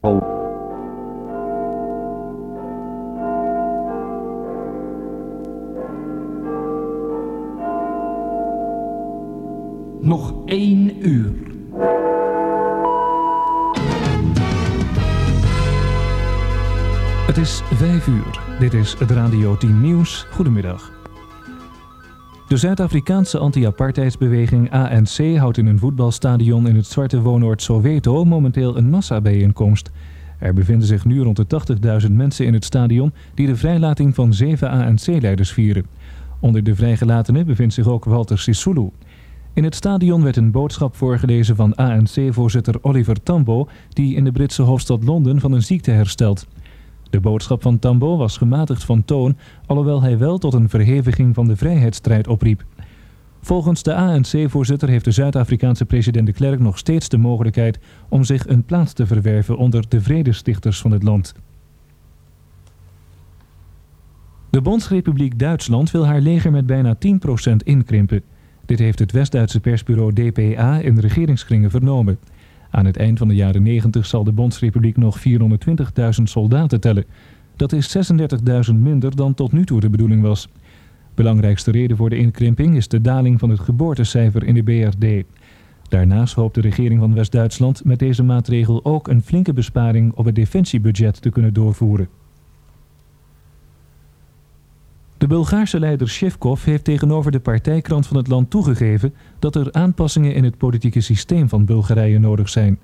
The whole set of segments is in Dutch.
Nog één uur. Het is vijf uur. Dit is het Radio 10 Nieuws. Goedemiddag. De Zuid-Afrikaanse anti-apartheidsbeweging ANC houdt in een voetbalstadion in het zwarte woonoord Soweto momenteel een massabijeenkomst. Er bevinden zich nu rond de 80.000 mensen in het stadion die de vrijlating van zeven ANC-leiders vieren. Onder de vrijgelatenen bevindt zich ook Walter Sisulu. In het stadion werd een boodschap voorgelezen van ANC-voorzitter Oliver Tambo, die in de Britse hoofdstad Londen van een ziekte herstelt. De boodschap van Tambo was gematigd van toon, alhoewel hij wel tot een verheviging van de vrijheidsstrijd opriep. Volgens de ANC-voorzitter heeft de Zuid-Afrikaanse president de Klerk nog steeds de mogelijkheid om zich een plaats te verwerven onder de vredestichters van het land. De Bondsrepubliek Duitsland wil haar leger met bijna 10% inkrimpen. Dit heeft het West-Duitse persbureau DPA in regeringskringen vernomen. Aan het eind van de jaren 90 zal de Bondsrepubliek nog 420.000 soldaten tellen. Dat is 36.000 minder dan tot nu toe de bedoeling was. Belangrijkste reden voor de inkrimping is de daling van het geboortecijfer in de BRD. Daarnaast hoopt de regering van West-Duitsland met deze maatregel ook een flinke besparing op het defensiebudget te kunnen doorvoeren. De Bulgaarse leider Shevkov heeft tegenover de partijkrant van het land toegegeven dat er aanpassingen in het politieke systeem van Bulgarije nodig zijn.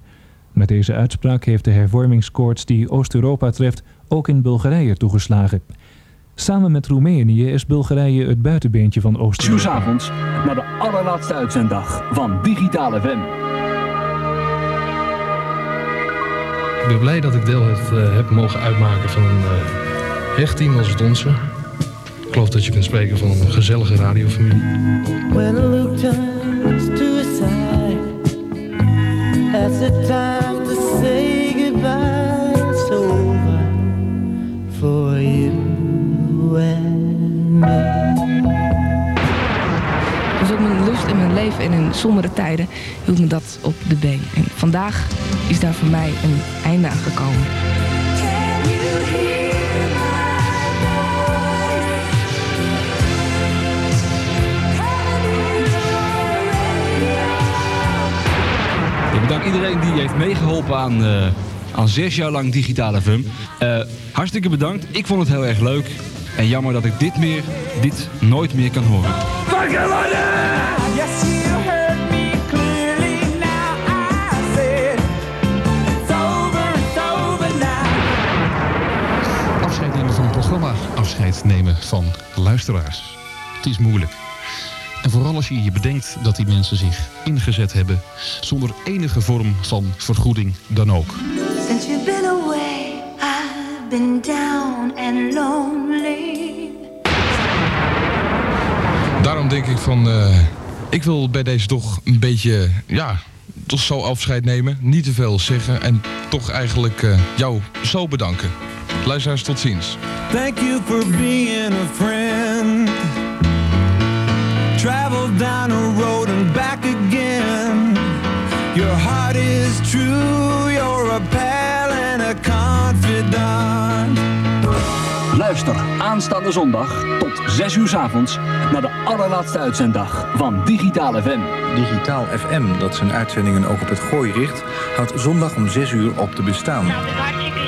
Met deze uitspraak heeft de hervormingskoorts die Oost-Europa treft ook in Bulgarije toegeslagen. Samen met Roemenië is Bulgarije het buitenbeentje van Oost-Europa. avonds naar de allerlaatste uitzenddag van Digitale FM. Ik ben blij dat ik deel heb, uh, heb mogen uitmaken van een uh, hecht team als het onze. Ik geloof dat je kunt spreken van een gezellige radiofamilie. When Luke turns to his side, that's the time to say goodbye. It's over for you and me. Dus ook mijn lust en mijn leven en in sombere tijden hield me dat op de been. En vandaag is daar voor mij een einde aan gekomen. Bedankt iedereen die heeft meegeholpen aan, uh, aan zes jaar lang digitale FM. Uh, hartstikke bedankt. Ik vond het heel erg leuk. En jammer dat ik dit, meer, dit nooit meer kan horen. Afscheid nemen van een programma, afscheid nemen van luisteraars. Het is moeilijk. Vooral als je je bedenkt dat die mensen zich ingezet hebben zonder enige vorm van vergoeding dan ook. Since you've been away, I've been down and lonely. Daarom denk ik van, uh, ik wil bij deze toch een beetje, ja, toch zo afscheid nemen. Niet te veel zeggen en toch eigenlijk uh, jou zo bedanken. Luisteraars, tot ziens. Thank you for being a friend. Down a road and back again. Your heart is true, you're a pal and a confidant. Luister aanstaande zondag tot 6 uur s avonds naar de allerlaatste uitzenddag van Digitaal FM. Digitaal FM, dat zijn uitzendingen ook op het gooi richt, houdt zondag om 6 uur op te bestaan. Nou,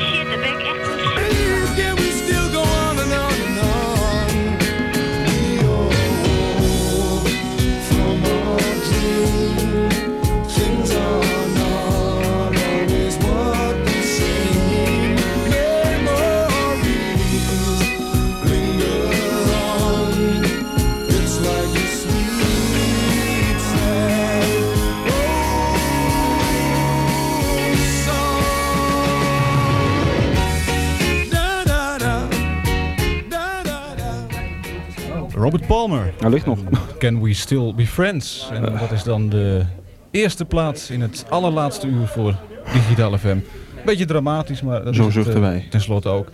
Robert Palmer. Hij ligt nog. Can We Still Be Friends? En dat is dan de eerste plaats in het allerlaatste uur voor Digitale FM. Beetje dramatisch, maar dat Zo is zuchten het, uh, wij. tenslotte ook.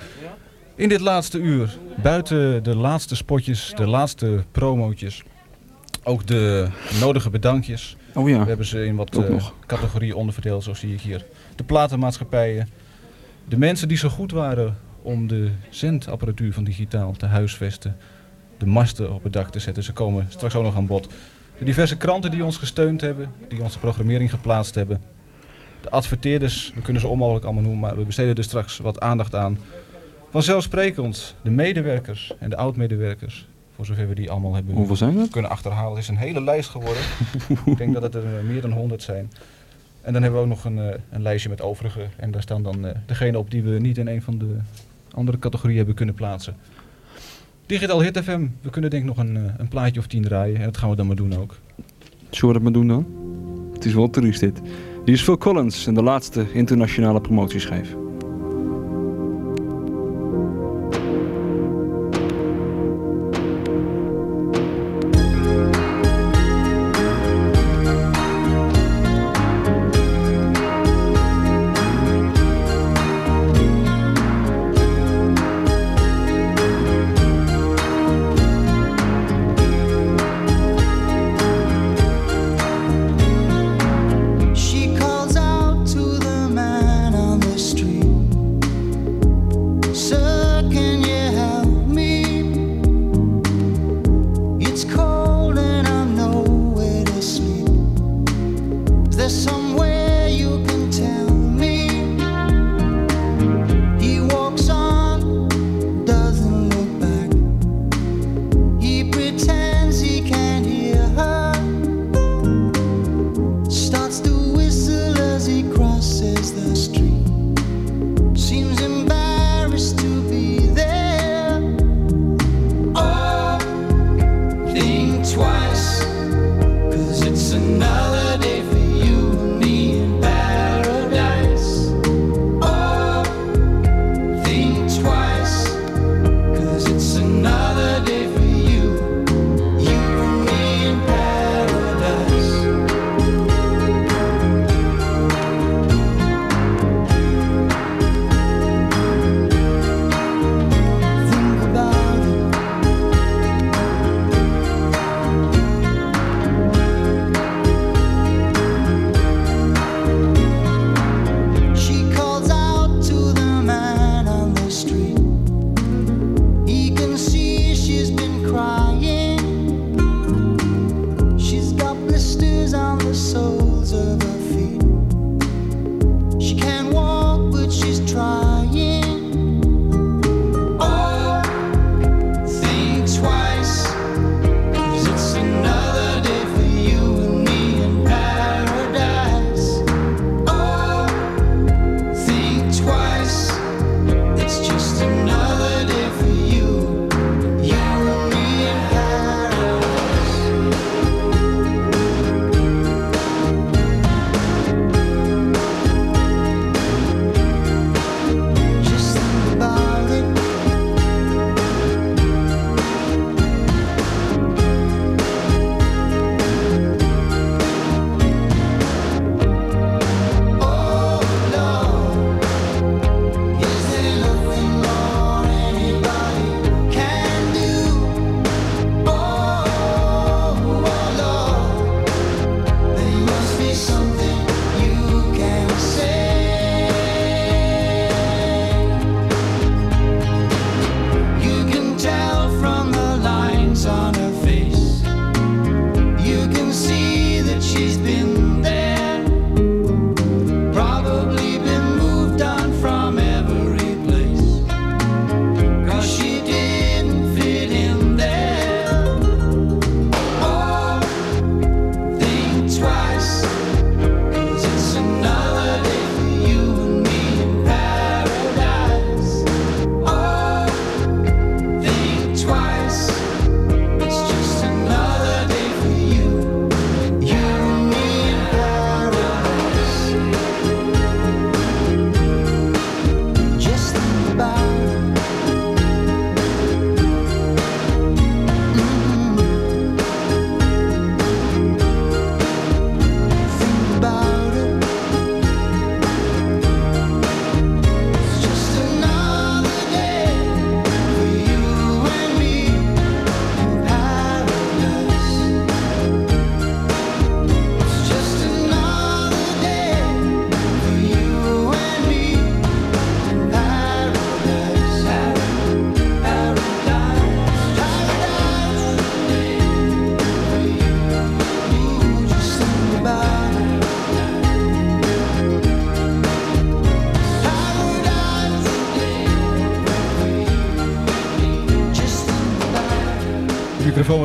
In dit laatste uur, buiten de laatste spotjes, de laatste promootjes, ook de nodige bedankjes. Oh ja. We hebben ze in wat uh, nog. categorieën onderverdeeld, zo zie ik hier. De platenmaatschappijen, De mensen die zo goed waren om de zendapparatuur van digitaal te huisvesten, de masten op het dak te zetten, ze komen straks ook nog aan bod. De diverse kranten die ons gesteund hebben, die onze programmering geplaatst hebben. De adverteerders, we kunnen ze onmogelijk allemaal noemen, maar we besteden er straks wat aandacht aan. Vanzelfsprekend de medewerkers en de oud-medewerkers, voor zover we die allemaal hebben Hoeveel zijn dat? kunnen achterhalen. Het is een hele lijst geworden. Ik denk dat het er eh, meer dan 100 zijn. En dan hebben we ook nog een, eh, een lijstje met overige. En daar staan dan uh, degene op die we niet in een van de andere categorieën hebben kunnen plaatsen. Digitaal Hit FM, we kunnen denk ik nog een, een plaatje of tien draaien. En dat gaan we dan maar doen ook. Zullen we dat maar doen dan? Het is wel triest dit. Hier is Phil Collins en de laatste internationale promotieschijf.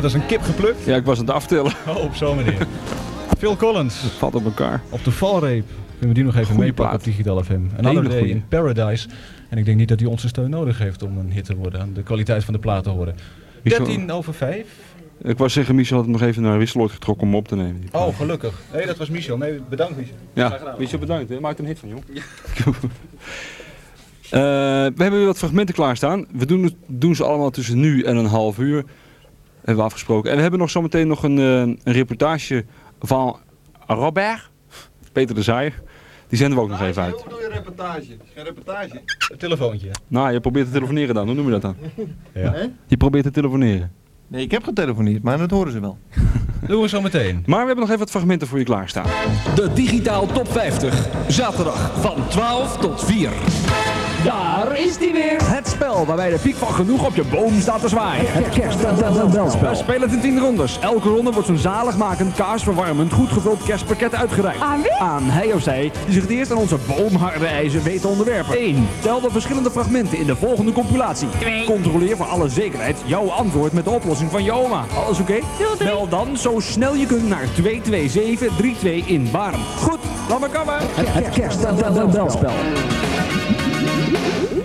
Wordt als een kip geplukt. Ja, ik was aan het aftellen. Oh, op zo'n manier. Phil Collins. Valt op elkaar. Op de valreep. Kunnen we die nog even Goeie meepakken plaat. op Digitaal FM. Een andere day in Paradise. En ik denk niet dat hij onze steun nodig heeft om een hit te worden. Aan de kwaliteit van de plaat te horen. Michel- 13 over 5. Ik wou zeggen, Michel had hem nog even naar Wisseloord getrokken om op te nemen. Oh, gelukkig. Nee, dat was Michel. Nee, bedankt Michel. Ja, Michel bedankt. Hè. Maak er een hit van, joh. Eh, we hebben weer wat fragmenten klaarstaan. We doen, het, doen ze allemaal tussen nu en een half uur. Hebben we afgesproken. En we hebben nog zometeen nog een, eh, een reportage van Robert, Peter de Zaaier. Die zenden we ook nog even uit. bedoel je reportage? Geen reportage? Een telefoontje. Nou, je probeert te telefoneren dan. Hoe noem je dat dan? Ja. Je probeert te telefoneren. Nee, ik heb getelefoneerd, maar dat horen ze wel. Doen we zo meteen. Maar we hebben nog even wat fragmenten voor je klaarstaan. De Digitaal Top 50. Zaterdag van 12 tot 4. Daar is die weer. Het spel waarbij de piek van genoeg op je boom staat te zwaaien. Het kerstspel. We spelen het in 10 rondes. Elke ronde wordt zo'n zaligmakend, kaarsverwarmend, goed gevuld kerstpakket uitgereikt. Aan wie? Aan hij of zij die zich het eerst aan onze boomharde eisen weet te onderwerpen. 1. Tel de verschillende fragmenten in de volgende compilatie. 2. Controleer voor alle zekerheid jouw antwoord met de oplossing van je oma. Alles oké? Bel dan zo snel je kunt naar 22732 in Baren. Goed, laat maar komen. Het kerstspel. Woo-hoo!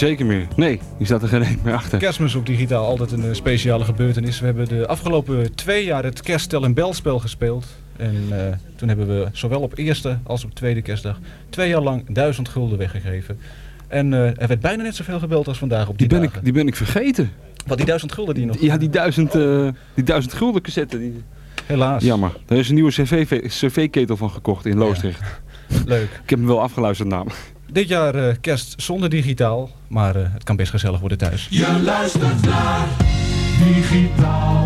niet zeker meer. Nee, die staat er geen één meer achter. Kerstmis op digitaal altijd een eh, speciale gebeurtenis. We hebben de afgelopen twee jaar het kerststel en belspel gespeeld. En eh, toen hebben we zowel op eerste als op tweede kerstdag twee jaar lang duizend gulden weggegeven. En eh, er werd bijna net zoveel gebeld als vandaag op die, Die ben, dagen. ik, die ben ik vergeten. Wat die duizend gulden die nog... Ja, die duizend, eh, die duizend gulden cassette. Die... Helaas. Jammer. Daar is een nieuwe CV cv-ketel van gekocht in Loosdrecht. Leuk. Ik heb hem wel afgeluisterd namelijk. Dit jaar eh, kerst zonder digitaal, maar eh, het kan best gezellig worden thuis. Je luistert naar Digitaal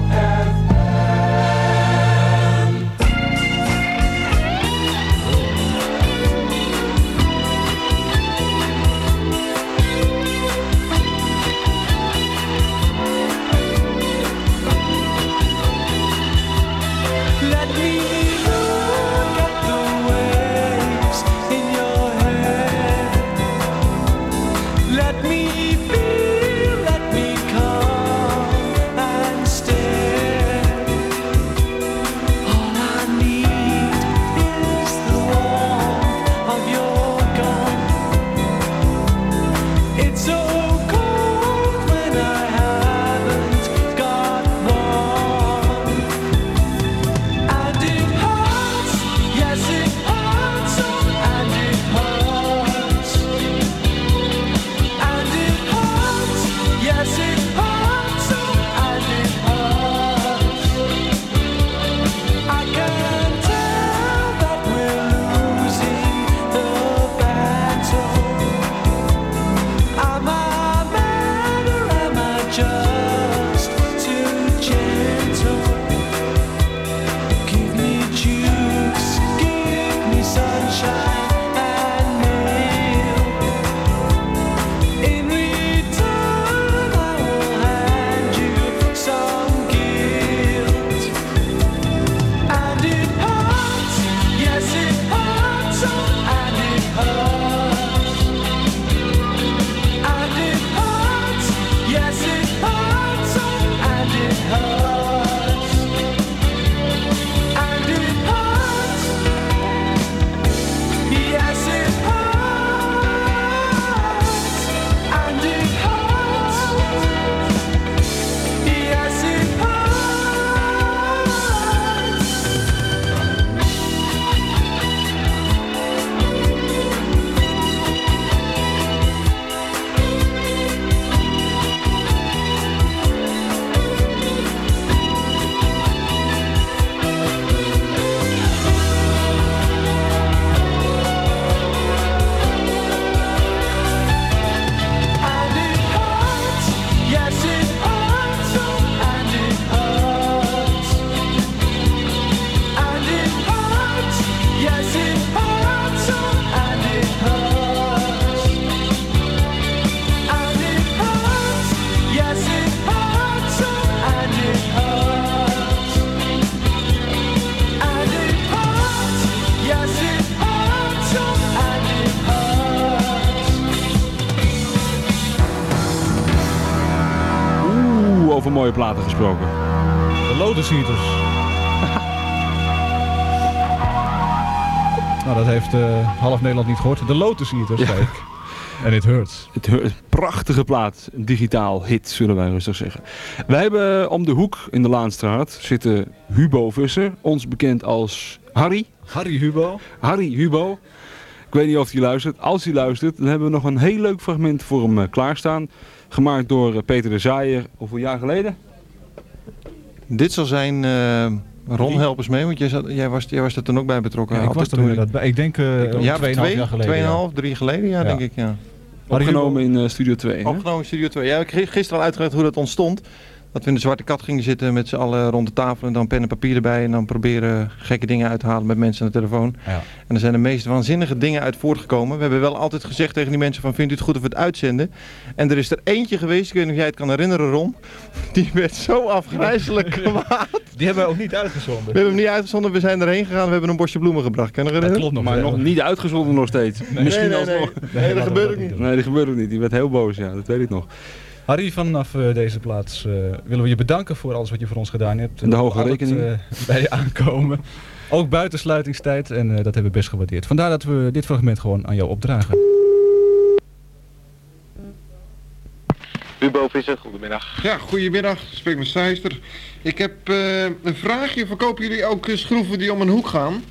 De Lotus Eaters. nou, dat heeft eh, half Nederland niet gehoord. De Lotus Eaters, zei ik. En it hurts. Het hu- prachtige plaat, een digitaal hit zullen wij rustig zeggen. Wij hebben eh, om de hoek in de Laanstraat zitten Hubo Visser, ons bekend als Harry. Harry Hubo. Harry Hubo. Ik weet niet of hij luistert. Als hij luistert, dan hebben we nog een heel leuk fragment voor hem eh, klaarstaan. Gemaakt door Peter de Zaaier, hoeveel jaar geleden? Dit zal zijn... eh Ron, help eens mee, want jij, zat, jij, was, jij was er toen ook bij betrokken. Ja, ik was er inderdaad bij. Ik denk eh Ik- ja, 2,5 twee, jaar geleden. tweeënhalf, ja. drie geleden, ja, Ja. denk ik, ja. Opgenomen in eh, Studio 2. hè? Opgenomen in Studio 2. Ja, ik heb gisteren al uitgelegd hoe dat ontstond. Dat we in de Zwarte Kat gingen zitten met z'n allen rond de tafel en dan pen en papier erbij. En dan proberen gekke dingen uit te halen met mensen aan de telefoon. Ja. En er zijn de meest waanzinnige dingen uit voortgekomen. We hebben wel altijd gezegd tegen die mensen van vindt u het goed of we het uitzenden? En er is er eentje geweest, ik weet niet of jij het kan herinneren Ron. Die werd zo afgrijzelijk kwaad. Die hebben we ook niet uitgezonden. We hebben hem niet uitgezonden, we zijn erheen gegaan, we hebben een bosje bloemen gebracht. Kan je nog Dat herinneren? klopt nog Maar nog niet uitgezonden nog steeds. Misschien nee, nee, alsnog. nee. Nee, dat gebeurt ook niet. Nee, dat gebeurt ook niet. Die werd heel boos, ja, dat weet ik nog. Harry, vanaf eh, deze plaats eh, willen we je bedanken voor alles wat je voor ons gedaan hebt. En de hoge het, rekening. eh, bij je aankomen. Ook buiten sluitingstijd en eh, dat hebben we best gewaardeerd. Vandaar dat we dit fragment gewoon aan jou opdragen. Hubo Visser, goedemiddag. Ja, goedemiddag. Spreek met Sijster. Ik heb eh, een vraagje. Verkopen jullie ook schroeven die om een hoek gaan?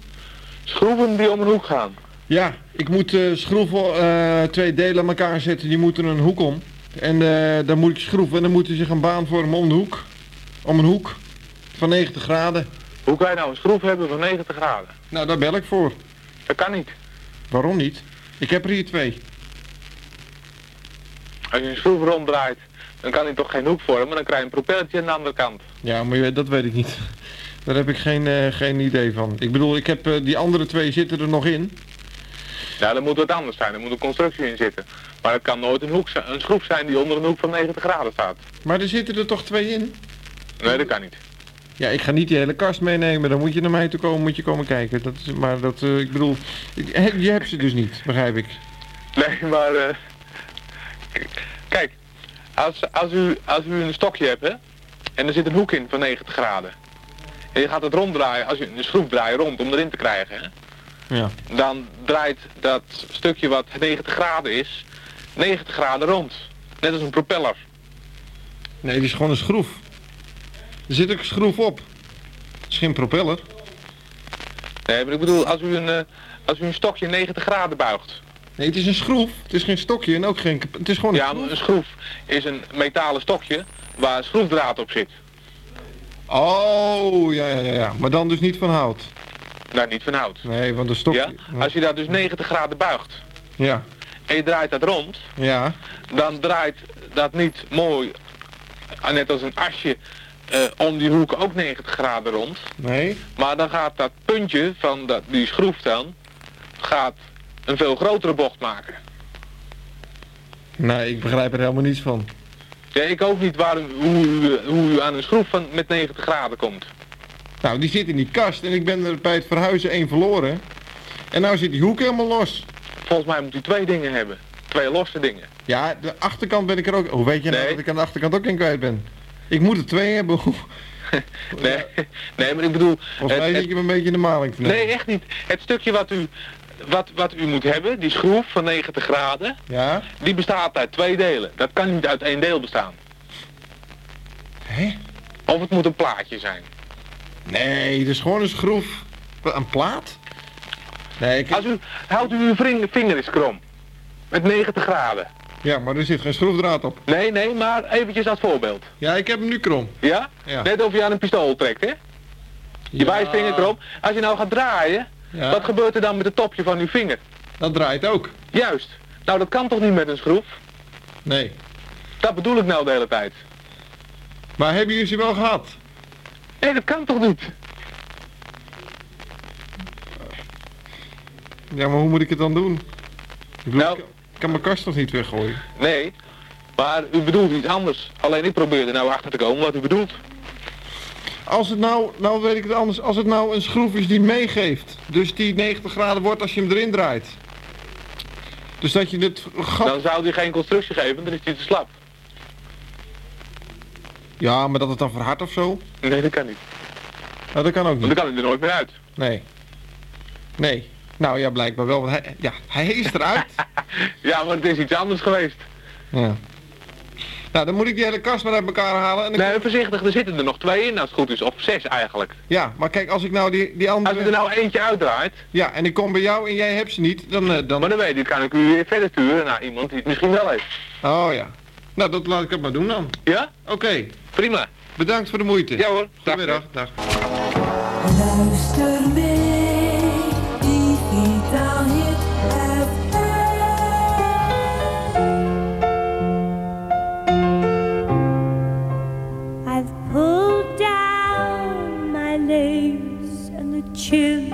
Schroeven die om een hoek gaan? Ja, ik moet eh, schroeven, eh, twee delen aan elkaar zetten. Die moeten een hoek om. En eh, dan moet ik schroeven en dan moeten ze zich een baan vormen om de hoek. Om een hoek. Van 90 graden. Hoe kan je nou een schroef hebben van 90 graden? Nou, daar bel ik voor. Dat kan niet. Waarom niet? Ik heb er hier twee. Als je een schroef ronddraait, dan kan hij toch geen hoek vormen, dan krijg je een propellertje aan de andere kant. Ja, maar je- dat weet ik niet. Daar heb ik geen, eh, geen idee van. Ik bedoel, ik heb, eh, die andere twee zitten er nog in. Ja, dan moet wat anders zijn, er moet een constructie in zitten. Maar het kan nooit een, hoek zijn, een schroef zijn die onder een hoek van 90 graden staat. Maar er zitten er toch twee in? Nee, dat kan niet. Ja, ik ga niet die hele kast meenemen. Dan moet je naar mij toe komen, moet je komen kijken. Dat is, maar dat, eh, ik bedoel, ik, je hebt ze dus niet, begrijp ik. Nee, maar eh, kijk, als, als, u, als u een stokje hebt, hè, en er zit een hoek in van 90 graden. En je gaat het ronddraaien, als je een schroef draait rond om erin te krijgen, hè, Ja. dan draait dat stukje wat 90 graden is, 90 graden rond. Net als een propeller. Nee, die is gewoon een schroef. Er zit ook een schroef op. Het is geen propeller. Nee, maar ik bedoel, als u een, eh, als u een stokje 90 graden buigt. Nee, het is een schroef. Het is geen stokje en ook geen... Het is gewoon een Ja, schroef. een schroef is een metalen stokje waar een schroefdraad op zit. Oh, ja, ja, ja, ja. Maar dan dus niet van hout. Daar niet van hout. Nee, want een stokje... Ja? Als je dat dus 90 graden buigt Ja, en je draait dat rond, ja. dan draait dat niet mooi, eh, net als een asje, eh, om die hoek ook 90 graden rond. Nee. Maar dan gaat dat puntje van dat, die schroef dan, gaat een veel grotere bocht maken. Nee, ik begrijp er helemaal niets van. Ja, ik ook niet waar, hoe, u, hoe u aan een schroef van, met 90 graden komt. Nou, die zit in die kast en ik ben er bij het verhuizen één verloren. En nou zit die hoek helemaal los. Volgens mij moet u twee dingen hebben. Twee losse dingen. Ja, de achterkant ben ik er ook... Hoe weet je nou Nee. dat ik aan de achterkant ook één kwijt ben? Ik moet er twee hebben. Nee, nee maar ik bedoel... Volgens mij het- zit je me een beetje in de maling te nemen. Nee, echt niet. Het stukje wat u, wat, wat u moet hebben, die schroef van 90 graden, Ja? die bestaat uit twee delen. Dat kan niet uit één deel bestaan. Hè? Of het moet een plaatje zijn. Nee, het is gewoon een schroef. Een plaat? Nee, ik... Als u, houdt u uw vinger eens krom. Met 90 graden. Ja, maar er zit geen schroefdraad op. Nee, nee, maar eventjes als voorbeeld. Ja, ik heb hem nu krom. Ja? Ja. Net of je aan een pistool trekt, hè? Je Ja. wijsvinger krom. Als je nou gaat draaien, Ja. wat gebeurt er dan met het topje van uw vinger? Dat draait ook. Juist. Nou, dat kan toch niet met een schroef? Nee. Dat bedoel ik nou de hele tijd. Maar hebben jullie ze wel gehad? Nee, dat kan toch niet? Ja, maar hoe moet ik het dan doen? Ik, bedoel, Nou. ik, kan mijn kast toch niet weggooien? Nee, maar u bedoelt iets anders. Alleen ik probeer er nou achter te komen wat u bedoelt. Als het nou, nou weet ik het anders, als het nou een schroef is die meegeeft. Dus die 90 graden wordt als je hem erin draait. Dus dat je het gat... Dan zou die geen constructie geven, dan is die te slap. Ja, maar dat het dan verhardt of zo? Nee, dat kan niet. Nou, dat kan ook niet. Want dan kan hij er nooit meer uit. Nee. Nee. Nou ja, blijkbaar wel. Want hij, ja, hij is eruit. Ja, maar het is iets anders geweest. ja. Nou, dan moet ik die hele kast maar uit elkaar halen. En dan Nee, voorzichtig, er zitten er nog twee in als het goed is. Of zes eigenlijk. Ja, maar kijk, als ik nou die, die andere... Als er nou eentje uitdraait. Ja, en ik kom bij jou en jij hebt ze niet, dan... eh, dan... Maar dan weet ik, kan ik u weer verder sturen naar iemand die het misschien wel heeft. Oh ja. Nou, dat laat ik het maar doen dan. Ja? Oké. Prima. Bedankt voor de moeite. Ja hoor. Goedemiddag. Dag. Luister mee, digitaal hit I've pulled down my lace and the.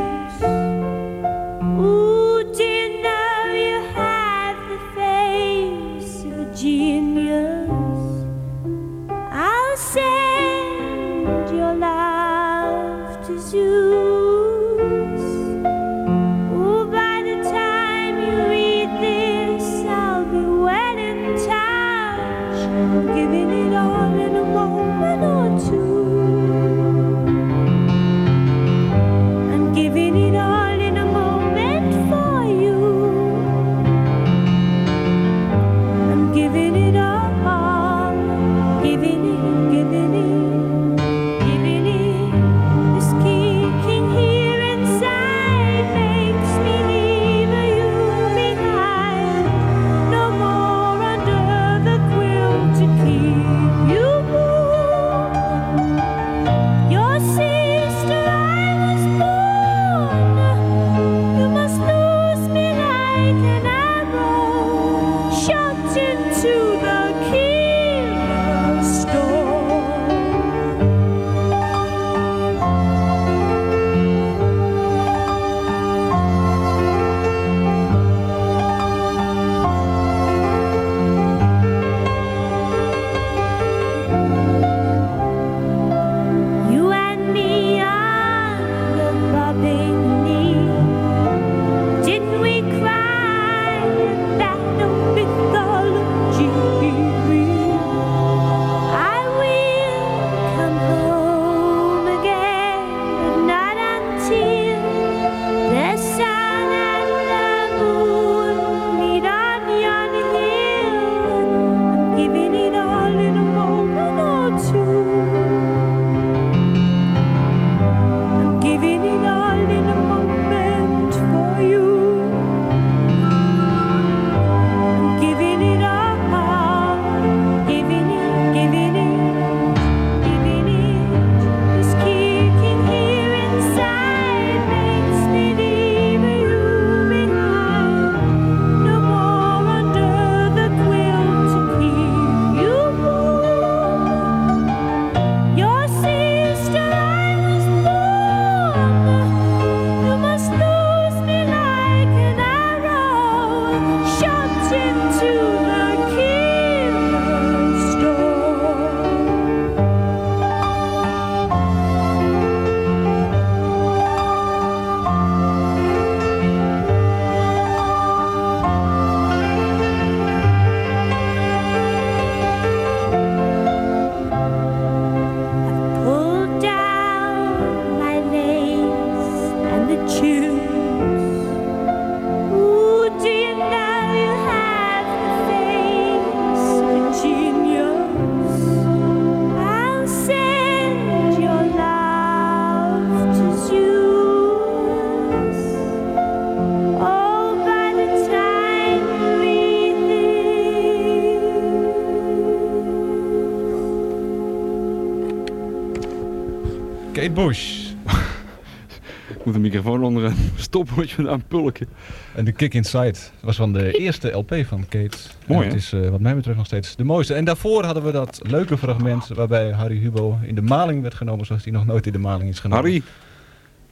Bush. Ik moet de microfoon onder een stopwatch aan pulken. En de Kick Inside was van de eerste LP van Kate. Mooi, Het is eh, wat mij betreft nog steeds de mooiste. En daarvoor hadden we dat leuke fragment waarbij Harry Hubo in de maling werd genomen zoals hij nog nooit in de maling is genomen. Harry.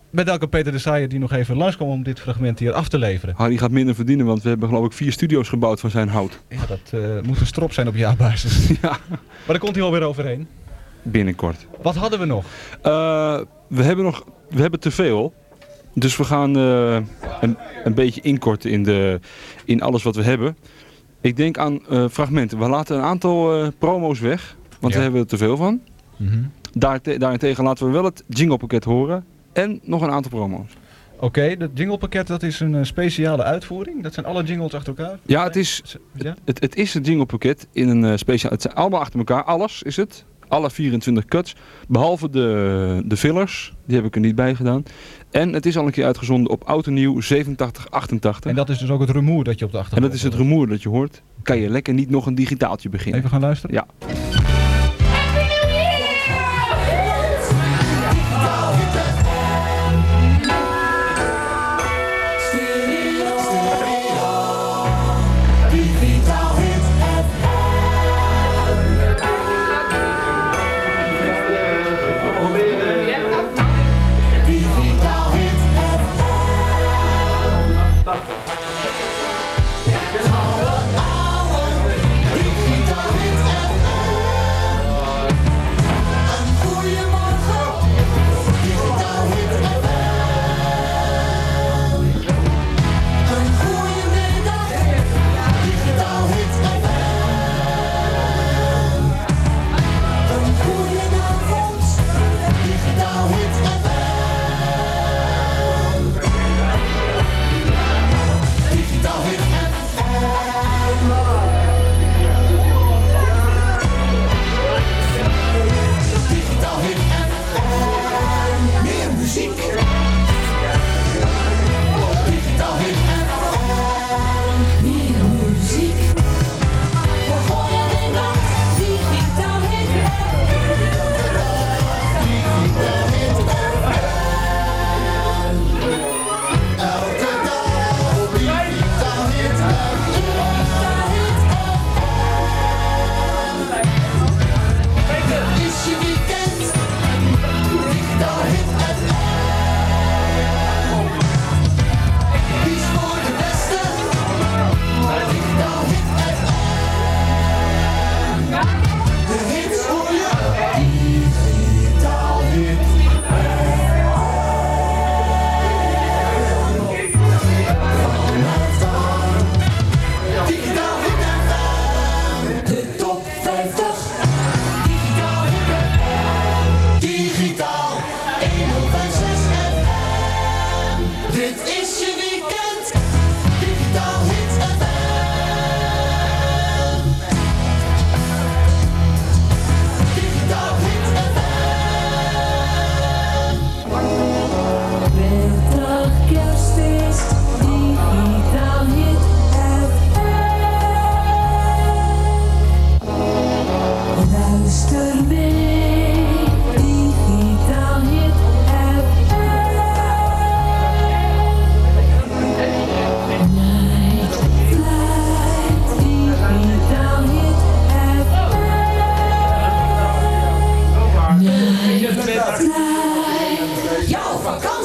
Met elke Peter de Saaier die nog even langskwam om dit fragment hier af te leveren. Harry gaat minder verdienen, want we hebben geloof ik vier studio's gebouwd van zijn hout. Ja, dat eh, moet een strop zijn op jaarbasis. ja. Maar daar komt hij alweer overheen. Binnenkort. Wat hadden we nog? Eh, we hebben nog, we hebben te veel. Dus we gaan eh, een, een beetje inkorten in, de, in alles wat we hebben. Ik denk aan eh, fragmenten. We laten een aantal promo's weg. want Ja. we hebben er te veel van. Mhm. Daarte- daarentegen laten we wel het jinglepakket horen en nog een aantal promo's. Oké, dat jinglepakket dat is een speciale uitvoering. Dat zijn alle jingles achter elkaar. Ja, het is, Ja? het, het is het jinglepakket in een speciaal. Het zijn allemaal achter elkaar. Alles is het. Alle 24 cuts. Behalve de, de fillers. Die heb ik er niet bij gedaan. En het is al een keer uitgezonden op Oud en Nieuw 8788. En dat is dus ook het rumoer dat je op de En achtergrond dat is het rumoer dat je hoort. Kan je lekker niet nog een digitaaltje beginnen. Even gaan luisteren? Ja. Meer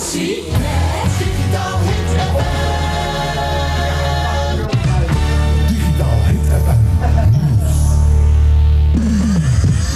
vakantie met digitaal hit FM. Digitaal hit FM.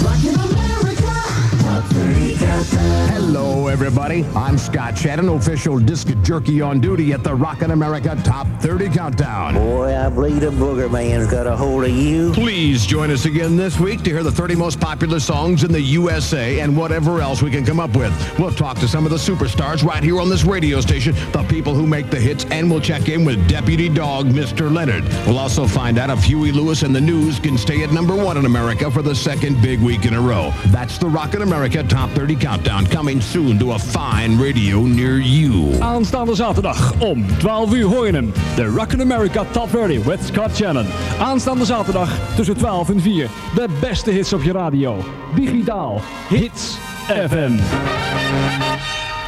Rockin' America, top 30 countdown. Hello, everybody. I'm Scott Shannon, official disc jerky on duty at the Rockin' America Top 30 Countdown. Boy, I believe the Booger Man's got a hold of you. Please join us again this week to hear the 30 most popular songs in the USA and whatever else we can come up with. We'll talk to some of the superstars right here on this radio station, the people who make the hits, and we'll check in with Deputy Dog Mr. Leonard. We'll also find out if Huey Lewis and the News can stay at number one in America for the second big week in a row. That's the Rockin' America Top 30 Countdown coming soon to a fine radio near you. Aanstaande zaterdag om 12 uur hoor je hem. De Rockin' America Top 30 with Scott Shannon. Aanstaande zaterdag tussen 12 en 4. De beste hits op je radio. Digitaal. Hits FM.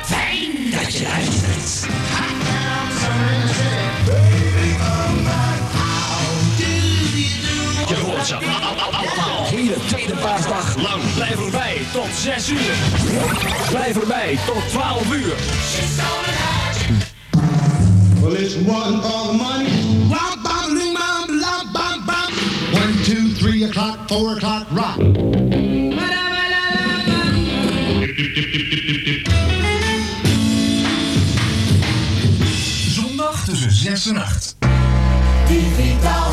Fijn dat je luistert. Hele tweede paasdag lang. Blijf erbij tot 6 uur. Blijf erbij tot 12 uur. Well, it's one for the money. Bam, bam, ding, bam, bam, bam, bam. One, two, three o'clock, four o'clock, rock. Zondag tussen 6 en 8. Digitaal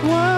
this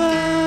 of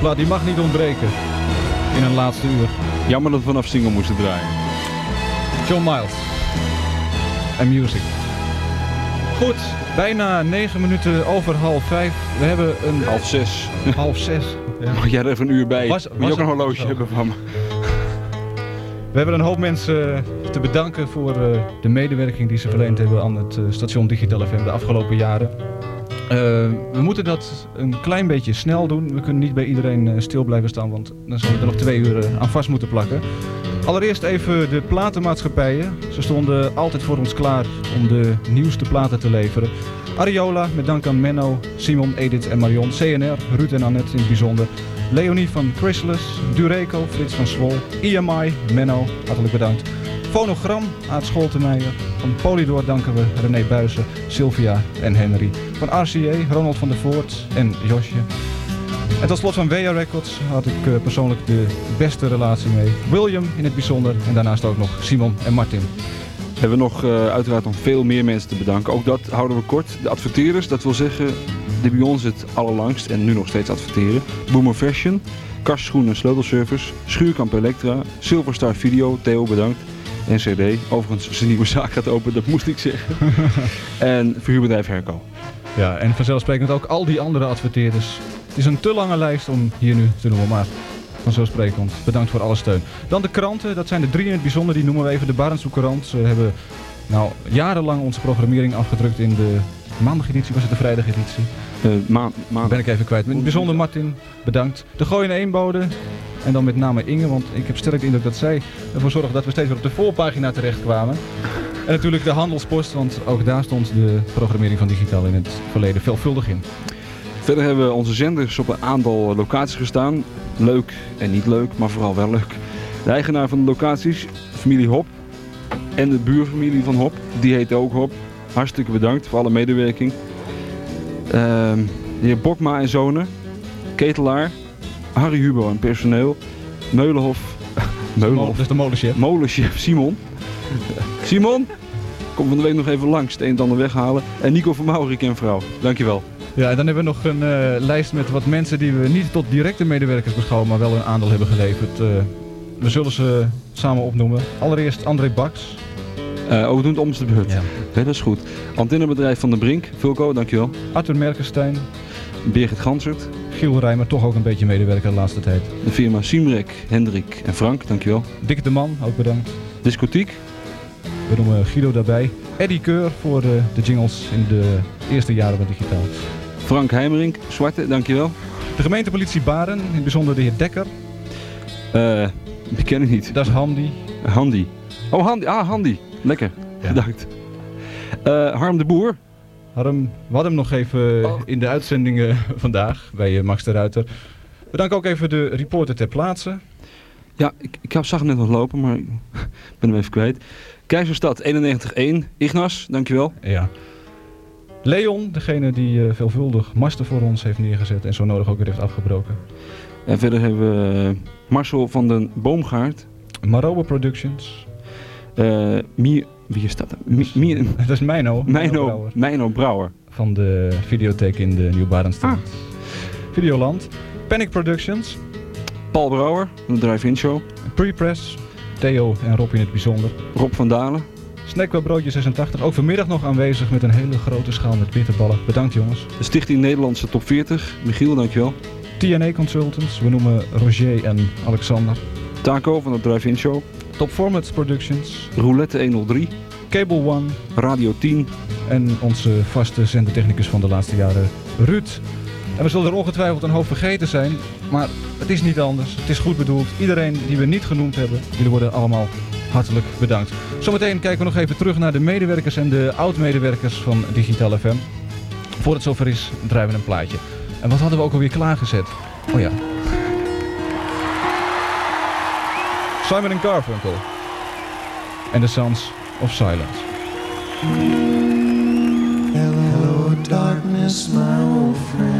plaat die mag niet ontbreken in een laatste uur. Jammer dat we vanaf single moesten draaien. John Miles. En music. Goed, bijna negen minuten over half vijf. We hebben een... Half zes. Half zes. Ja. Mag jij er even een uur bij? Was- Moet je ook een horloge hebben van me? We hebben een hoop mensen te bedanken voor eh, de medewerking die ze verleend hebben aan het eh, station Digital FM de afgelopen jaren. Eh, we moeten dat een klein beetje snel doen. We kunnen niet bij iedereen eh, stil blijven staan, want dan zullen we er nog twee uur eh, aan vast moeten plakken. Allereerst even de platenmaatschappijen. Ze stonden altijd voor ons klaar om de nieuwste platen te leveren. Ariola, met dank aan Menno, Simon, Edith en Marion. CNR, Ruud en Annette in het bijzonder. Leonie van Chrysalis, Dureco, Frits van Swol. IMI, Menno, hartelijk bedankt. Fonogram, Aad Scholtenmeijer. Van Polydor danken we René Buijsen, Sylvia en Henry. Van RCA, Ronald van der Voort en Josje. En tot slot van WA Records had ik eh, persoonlijk de beste relatie mee. William in het bijzonder en daarnaast ook nog Simon en Martin. We hebben nog eh, uiteraard nog veel meer mensen te bedanken. Ook dat houden we kort. De adverteerders, dat wil zeggen de bij ons het allerlangst en nu nog steeds adverteren. Boomer Fashion, Kastschoen en Sleutelservice, Schuurkamp Elektra, Silverstar Video, Theo bedankt. En CD, overigens zijn nieuwe zaak gaat open, dat moest ik zeggen. en verhuurbedrijf Herco. Ja, en vanzelfsprekend ook al die andere adverteerders. Het is een te lange lijst om hier nu te noemen, maar vanzelfsprekend bedankt voor alle steun. Dan de kranten, dat zijn de drie in het bijzonder, die noemen we even de Courant. Ze hebben nou, jarenlang onze programmering afgedrukt in de maandageditie, was het de vrijdageditie? Uh, ma maandag. Ben ik even kwijt. In het bijzonder Martin, bedankt. De Gooiende Eenbode. En dan met name Inge, want ik heb sterk de indruk dat zij ervoor zorgde dat we steeds weer op de voorpagina terechtkwamen. En natuurlijk de Handelspost, want ook daar stond de programmering van Digitaal in het verleden veelvuldig in. Verder hebben we onze zenders op een aantal locaties gestaan. Leuk en niet leuk, maar vooral wel leuk. De eigenaar van de locaties, familie Hop. En de buurfamilie van Hop, die heet ook Hop. Hartstikke bedankt voor alle medewerking. Ehm, de heer Bokma en Zonen, Ketelaar, Harry Hubo en personeel, Meulenhof, Meulenhof, Dat is de molenchef. molenchef Simon. Simon, kom van de week nog even langs, het een en ander weghalen. En Nico van Maurik en vrouw, dankjewel. Ja, en dan hebben we nog een eh, lijst met wat mensen die we niet tot directe medewerkers beschouwen, maar wel een aandeel hebben geleverd. Eh, we zullen ze samen opnoemen. Allereerst André Baks. Eh ook we doen het om de beurt. Ja. dat is goed. Antennebedrijf van de Brink, Vulco, dankjewel. Arthur Merkenstein. Birgit Gansert. Giel Rijmer, toch ook een beetje medewerker de laatste tijd. De firma Simrek, Hendrik en Frank, dankjewel. Dick de Man, ook bedankt. Discotiek. We noemen Guido daarbij. Eddie Keur voor eh, de jingles in de eerste jaren van Digitaal. Frank Heimerink, Zwarte, dankjewel. De gemeentepolitie Baren, in het bijzonder de heer Dekker. Eh, die ken ik niet. Dat is Handy. Handy. Oh, Handy. Ah, Handy. Lekker. Bedankt. Eh, Harm de Boer. Harm, we hadden hem nog even in de uitzendingen vandaag bij eh, Max de Ruiter. Bedankt ook even de reporter ter plaatse. Ja, ik, ik zag hem net nog lopen, maar ik ben hem even kwijt. Keizerstad 91-1. Ignas, dankjewel. Ja. Leon, degene die eh, veelvuldig masten voor ons heeft neergezet en zo nodig ook weer heeft afgebroken. En verder hebben we eh, Marcel van den Boomgaard. Marobe Productions. Mier, wie is dat? Mi- Mier, Dat is Meino. Meino, Brouwer. Brouwer. Van de videotheek in de Nieuw-Barenstraat. Videoland. Panic Productions. Paul Brouwer van de Drive-In Show. Prepress. Theo en Rob in het bijzonder. Rob van Dalen. Snackbar Broodje 86. Ook vanmiddag nog aanwezig met een hele grote schaal met bitterballen. Bedankt jongens. De Stichting Nederlandse Top 40. Michiel, dankjewel. TNA Consultants. We noemen Roger en Alexander. Taco van de Drive-In Show. Top Formats Productions. Roulette 103. Cable One. Radio 10. En onze vaste zendertechnicus van de laatste jaren, Ruud. En we zullen er ongetwijfeld een hoop vergeten zijn, maar het is niet anders. Het is goed bedoeld. Iedereen die we niet genoemd hebben, jullie worden allemaal hartelijk bedankt. Zometeen kijken we nog even terug naar de medewerkers en de oud-medewerkers van Digitaal FM. Voor het zover is, draaien we een plaatje. En wat hadden we ook alweer klaargezet? Oh ja. Simon Garfunkel. En The Sounds of Silence. Hello, darkness, my old friend.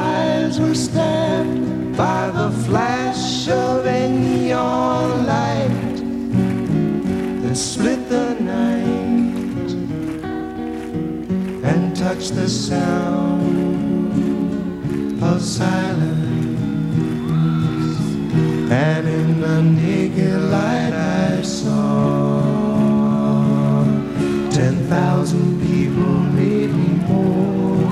split the night and touch the sound of silence. And in the naked light I saw ten thousand people, maybe more.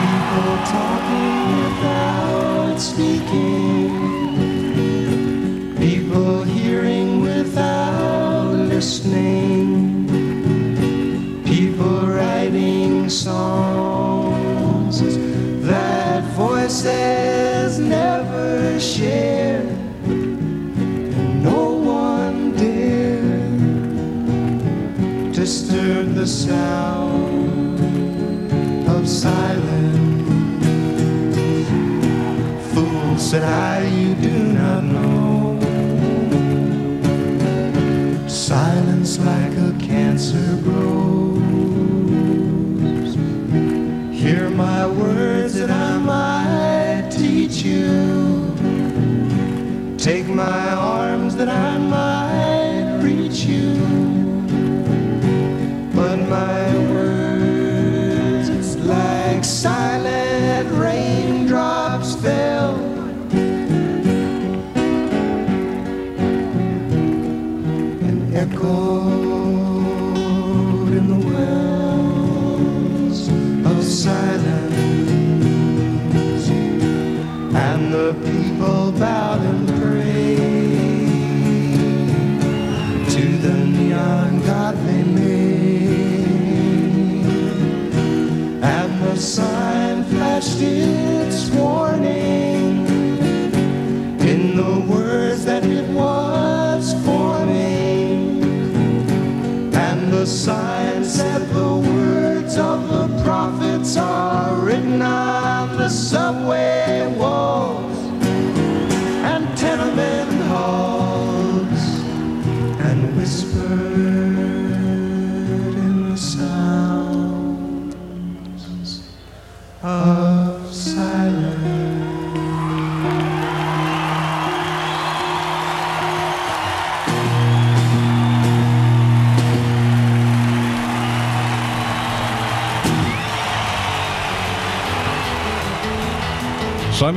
People talking without speaking. Listening. People writing songs that voices never share. No one dare disturb the sound of silence. Fool said I, you do not know. Silence like a cancer grows. Hear my words that I of the prophets are written on the subway walls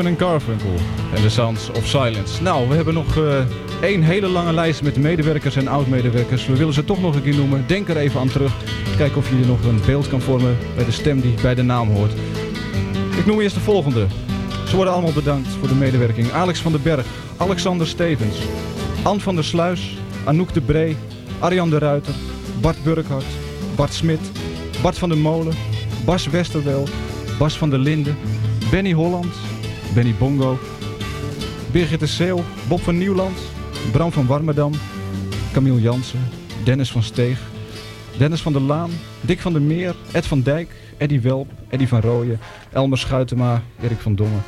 Simon en The Sounds of Silence. Nou, we hebben nog eh, één hele lange lijst met medewerkers en oud-medewerkers. We willen ze toch nog een keer noemen. Denk er even aan terug. Kijk of je je nog een beeld kan vormen bij de stem die bij de naam hoort. Ik noem eerst de volgende. Ze worden allemaal bedankt voor de medewerking. Alex van den Berg, Alexander Stevens, Ann van der Sluis, Anouk de Bree, Arjan de Ruiter, Bart Burkhardt, Bart Smit, Bart van der Molen, Bas Westerwel, Bas van der Linden, Benny Holland, Benny Bongo, Birgit de Seel, Bob van Nieuwland, Bram van Warmerdam, Camille Jansen, Dennis van Steeg, Dennis van der Laan, Dick van der Meer, Ed van Dijk, Eddy Welp, Eddy van Rooyen, Elmer Schuitema, Erik van Dongen,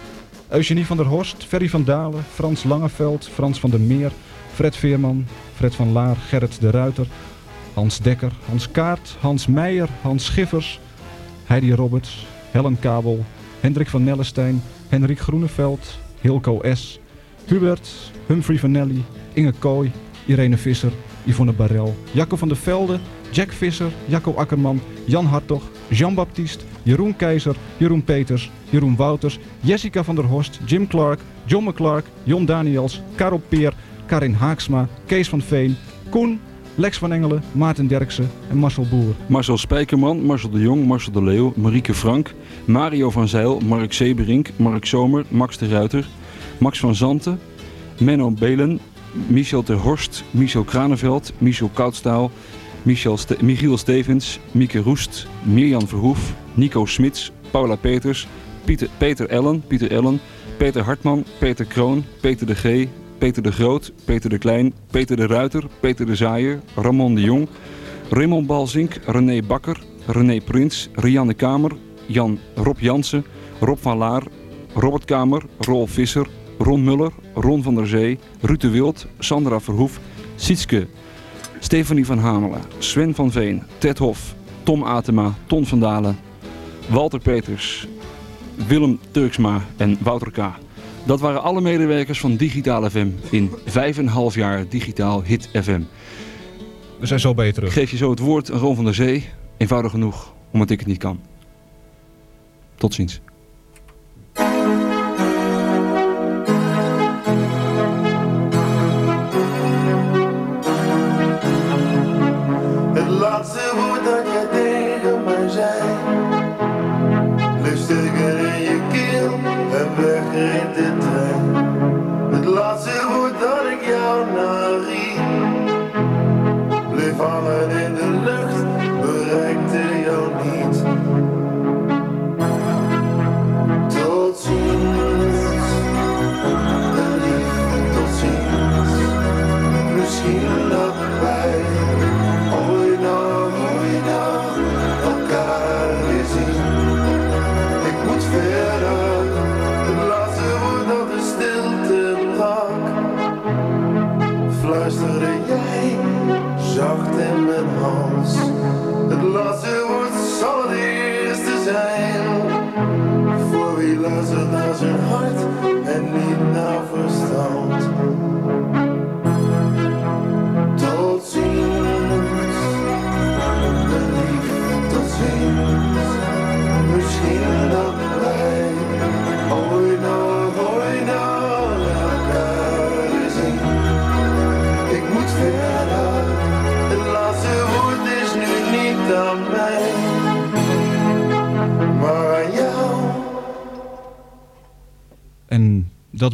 Eugenie van der Horst, Ferry van Dalen, Frans Langeveld, Frans van der Meer, Fred Veerman, Fred van Laar, Gerrit de Ruiter, Hans Dekker, Hans Kaart, Hans Meijer, Hans Schiffers, Heidi Roberts, Helen Kabel, Hendrik van Nellestein, Henrik Groeneveld, Hilco S., Hubert, Humphrey van Nelly, Inge Kooi, Irene Visser, Yvonne Barel, Jacco van der Velde, Jack Visser, Jacco Akkerman, Jan Hartog, Jean-Baptiste, Jeroen Keizer, Jeroen Peters, Jeroen Wouters, Jessica van der Horst, Jim Clark, John McClark, Jon Daniels, Karel Peer, Karin Haaksma, Kees van Veen, Koen, Lex van Engelen, Maarten Derksen en Marcel Boer. Marcel Spijkerman, Marcel de Jong, Marcel de Leeuw, Marieke Frank, Mario van Zeil, Mark Seberink, Mark Zomer, Max de Ruiter, Max van Zanten, Menno Belen, Michel ter Horst, Michel Kraneveld, Michel Koudstaal, Michiel Stevens, Mieke Roest, Mirjan Verhoef, Nico Smits, Paula Peters, Pieter, Peter Ellen, Pieter Ellen, Peter Hartman, Peter Kroon, Peter de G, Peter de Groot, Peter de Klein, Peter de Ruiter, Peter de Zaaier, Ramon de Jong, Raymond Balzink, René Bakker, René Prins, Rianne Kamer, Jan Rob Jansen, Rob van Laar, Robert Kamer, Rolf Visser, Ron Muller, Ron van der Zee, Ruud de Wild, Sandra Verhoef, Sietske, Stefanie van Hamelen, Sven van Veen, Ted Hof, Tom Atema, Ton van Dalen, Walter Peters, Willem Turksma en Wouter K. Dat waren alle medewerkers van Digitaal FM in 5,5 jaar Digitaal Hit FM. We zijn zo bij je terug. Geef je zo het woord aan Ron van der Zee. Eenvoudig genoeg, omdat ik het niet kan. Tot ziens.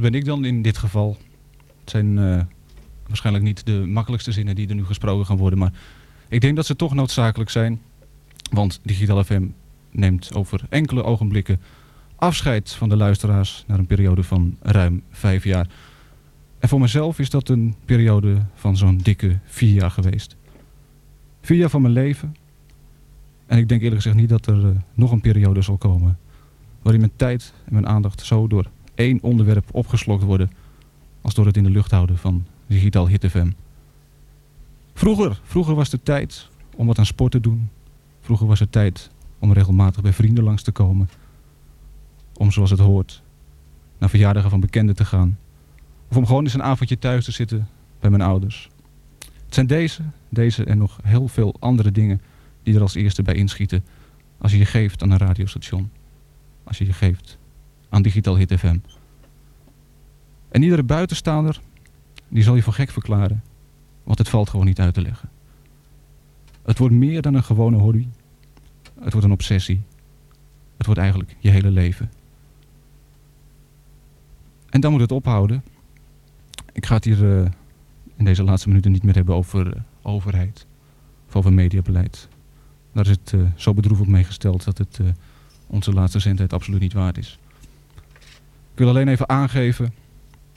Ben ik dan in dit geval. Het zijn eh, waarschijnlijk niet de makkelijkste zinnen die er nu gesproken gaan worden. Maar ik denk dat ze toch noodzakelijk zijn. Want Digital FM neemt over enkele ogenblikken afscheid van de luisteraars naar een periode van ruim vijf jaar. En voor mezelf is dat een periode van zo'n dikke vier jaar geweest. Vier jaar van mijn leven. En ik denk eerlijk gezegd niet dat er eh, nog een periode zal komen waarin mijn tijd en mijn aandacht zo door één onderwerp opgeslokt worden als door het in de lucht houden van Digitaal Hit FM. Vroeger, vroeger was de tijd om wat aan sport te doen. Vroeger was het tijd om regelmatig bij vrienden langs te komen. Om zoals het hoort naar verjaardagen van bekenden te gaan. Of om gewoon eens een avondje thuis te zitten bij mijn ouders. Het zijn deze, deze en nog heel veel andere dingen die er als eerste bij inschieten als je je geeft aan een radiostation. Als je je geeft aan Digital Hit FM. En iedere buitenstaander die zal je voor gek verklaren. Want het valt gewoon niet uit te leggen. Het wordt meer dan een gewone hobby. Het wordt een obsessie. Het wordt eigenlijk je hele leven. En dan moet het ophouden. Ik ga het hier eh, in deze laatste minuten niet meer hebben over eh, overheid. Of over mediabeleid. Daar is het eh, zo bedroevend mee gesteld dat het onze laatste zendtijd absoluut niet waard is. Ik wil alleen even aangeven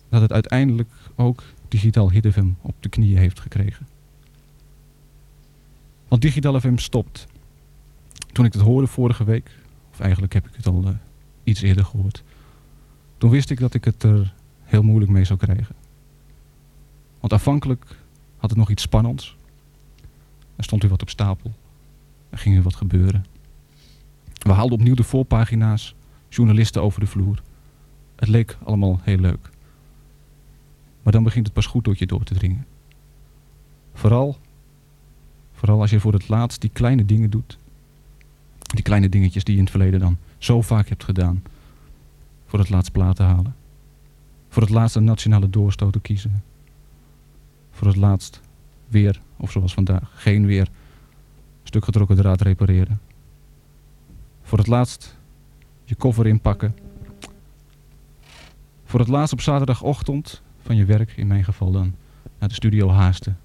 dat het uiteindelijk ook Digitaal Hit op de knieën heeft gekregen. Want Digitaal FM stopt. Toen ik het hoorde vorige week, of eigenlijk heb ik het al eh, iets eerder gehoord, toen wist ik dat ik het er heel moeilijk mee zou krijgen. Want aanvankelijk had het nog iets spannends. Er stond weer wat op stapel. Er ging weer wat gebeuren. We haalden opnieuw de voorpagina's, journalisten over de vloer. Het leek allemaal heel leuk. Maar dan begint het pas goed tot je door te dringen. Vooral, vooral als je voor het laatst die kleine dingen doet. Die kleine dingetjes die je in het verleden dan zo vaak hebt gedaan. Voor het laatst platen halen. Voor het laatst een nationale doorstoot te kiezen. Voor het laatst weer of zoals vandaag, geen weer, stuk getrokken draad repareren. Voor het laatst je koffer inpakken. Voor het laatst op zaterdagochtend van je werk, in mijn geval dan, naar de studio haasten.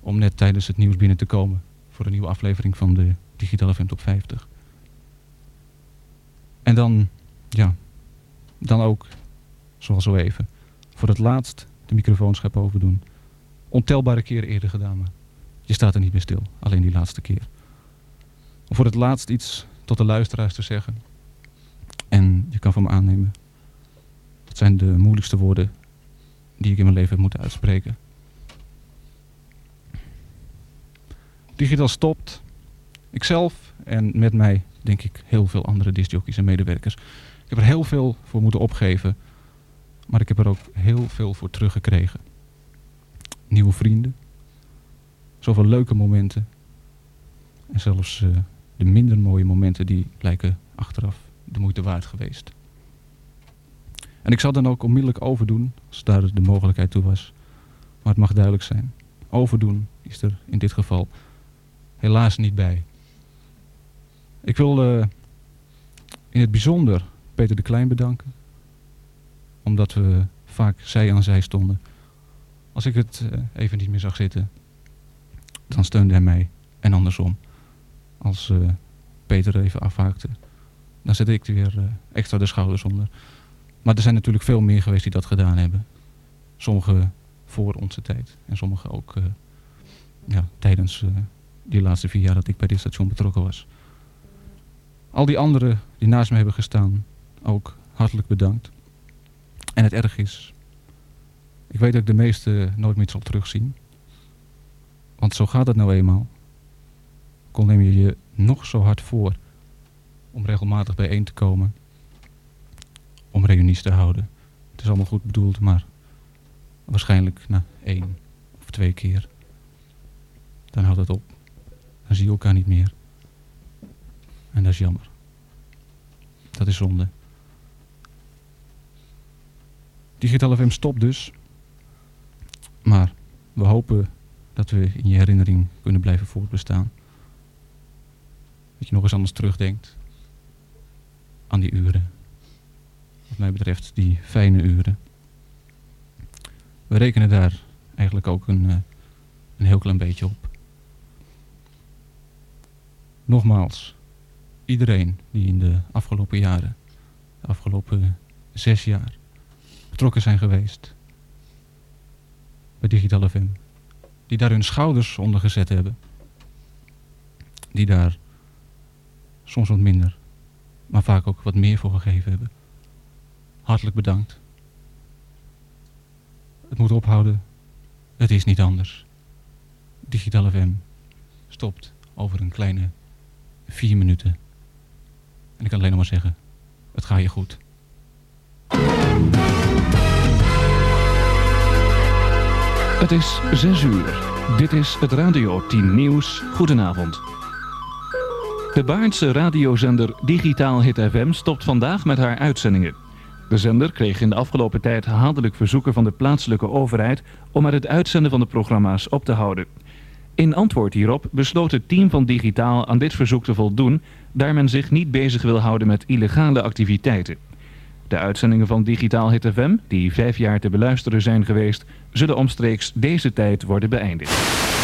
Om net tijdens het nieuws binnen te komen voor een nieuwe aflevering van de Digitale FM Top 50. En dan, ja, dan ook, zoals zo even, voor het laatst de microfoonschep overdoen. Ontelbare keren eerder gedaan, maar je staat er niet meer stil. Alleen die laatste keer. Om voor het laatst iets tot de luisteraars te zeggen. En je kan van me aannemen. Zijn de moeilijkste woorden die ik in mijn leven heb moeten uitspreken. Digitaal stopt. Ikzelf en met mij denk ik heel veel andere discjockeys en medewerkers. Ik heb er heel veel voor moeten opgeven. Maar ik heb er ook heel veel voor teruggekregen. Nieuwe vrienden. Zoveel leuke momenten. En zelfs uh, de minder mooie momenten die lijken achteraf de moeite waard geweest. En ik zal dan ook onmiddellijk overdoen, als daar de mogelijkheid toe was. Maar het mag duidelijk zijn. Overdoen is er in dit geval helaas niet bij. Ik wil uh, in het bijzonder Peter de Klein bedanken. Omdat we vaak zij aan zij stonden. Als ik het uh, even niet meer zag zitten, dan steunde hij mij. En andersom. Als uh, Peter even afhaakte, dan zette ik er weer extra de schouders onder. Maar er zijn natuurlijk veel meer geweest die dat gedaan hebben. Sommigen voor onze tijd. En sommigen ook ja, tijdens die laatste vier jaar dat ik bij dit station betrokken was. Al die anderen die naast me hebben gestaan, ook hartelijk bedankt. En het erg is, ik weet dat ik de meeste nooit meer zal terugzien. Want zo gaat het nou eenmaal. Kon neem je je nog zo hard voor om regelmatig bijeen te komen. Om reunies te houden. Het is allemaal goed bedoeld, maar waarschijnlijk na één of twee keer. Dan houdt het op. Dan zie je elkaar niet meer. En dat is jammer. Dat is zonde. Digital FM stopt dus. Maar we hopen dat we in je herinnering kunnen blijven voortbestaan. Dat je nog eens anders terugdenkt aan die uren. Wat mij betreft die fijne uren. We rekenen daar eigenlijk ook een, eh, een heel klein beetje op. Nogmaals, iedereen die in de afgelopen jaren, de afgelopen zes jaar, betrokken zijn geweest bij Digital FM. Die daar hun schouders onder gezet hebben. Die daar soms wat minder, maar vaak ook wat meer voor gegeven hebben. Hartelijk bedankt. Het moet ophouden. Het is niet anders. Digital FM stopt over een kleine vier minuten. En ik kan alleen nog maar zeggen, het gaat je goed. Het is 6 uur. Dit is het Radio 10 Nieuws. Goedenavond. De Baarnse radiozender Digitaal Hit FM stopt vandaag met haar uitzendingen. De zender kreeg in de afgelopen tijd herhaaldelijk verzoeken van de plaatselijke overheid om er het uitzenden van de programma's op te houden. In antwoord hierop besloot het team van Digitaal aan dit verzoek te voldoen, daar men zich niet bezig wil houden met illegale activiteiten. De uitzendingen van Digitaal Hit FM, die vijf jaar te beluisteren zijn geweest, zullen omstreeks deze tijd worden beëindigd.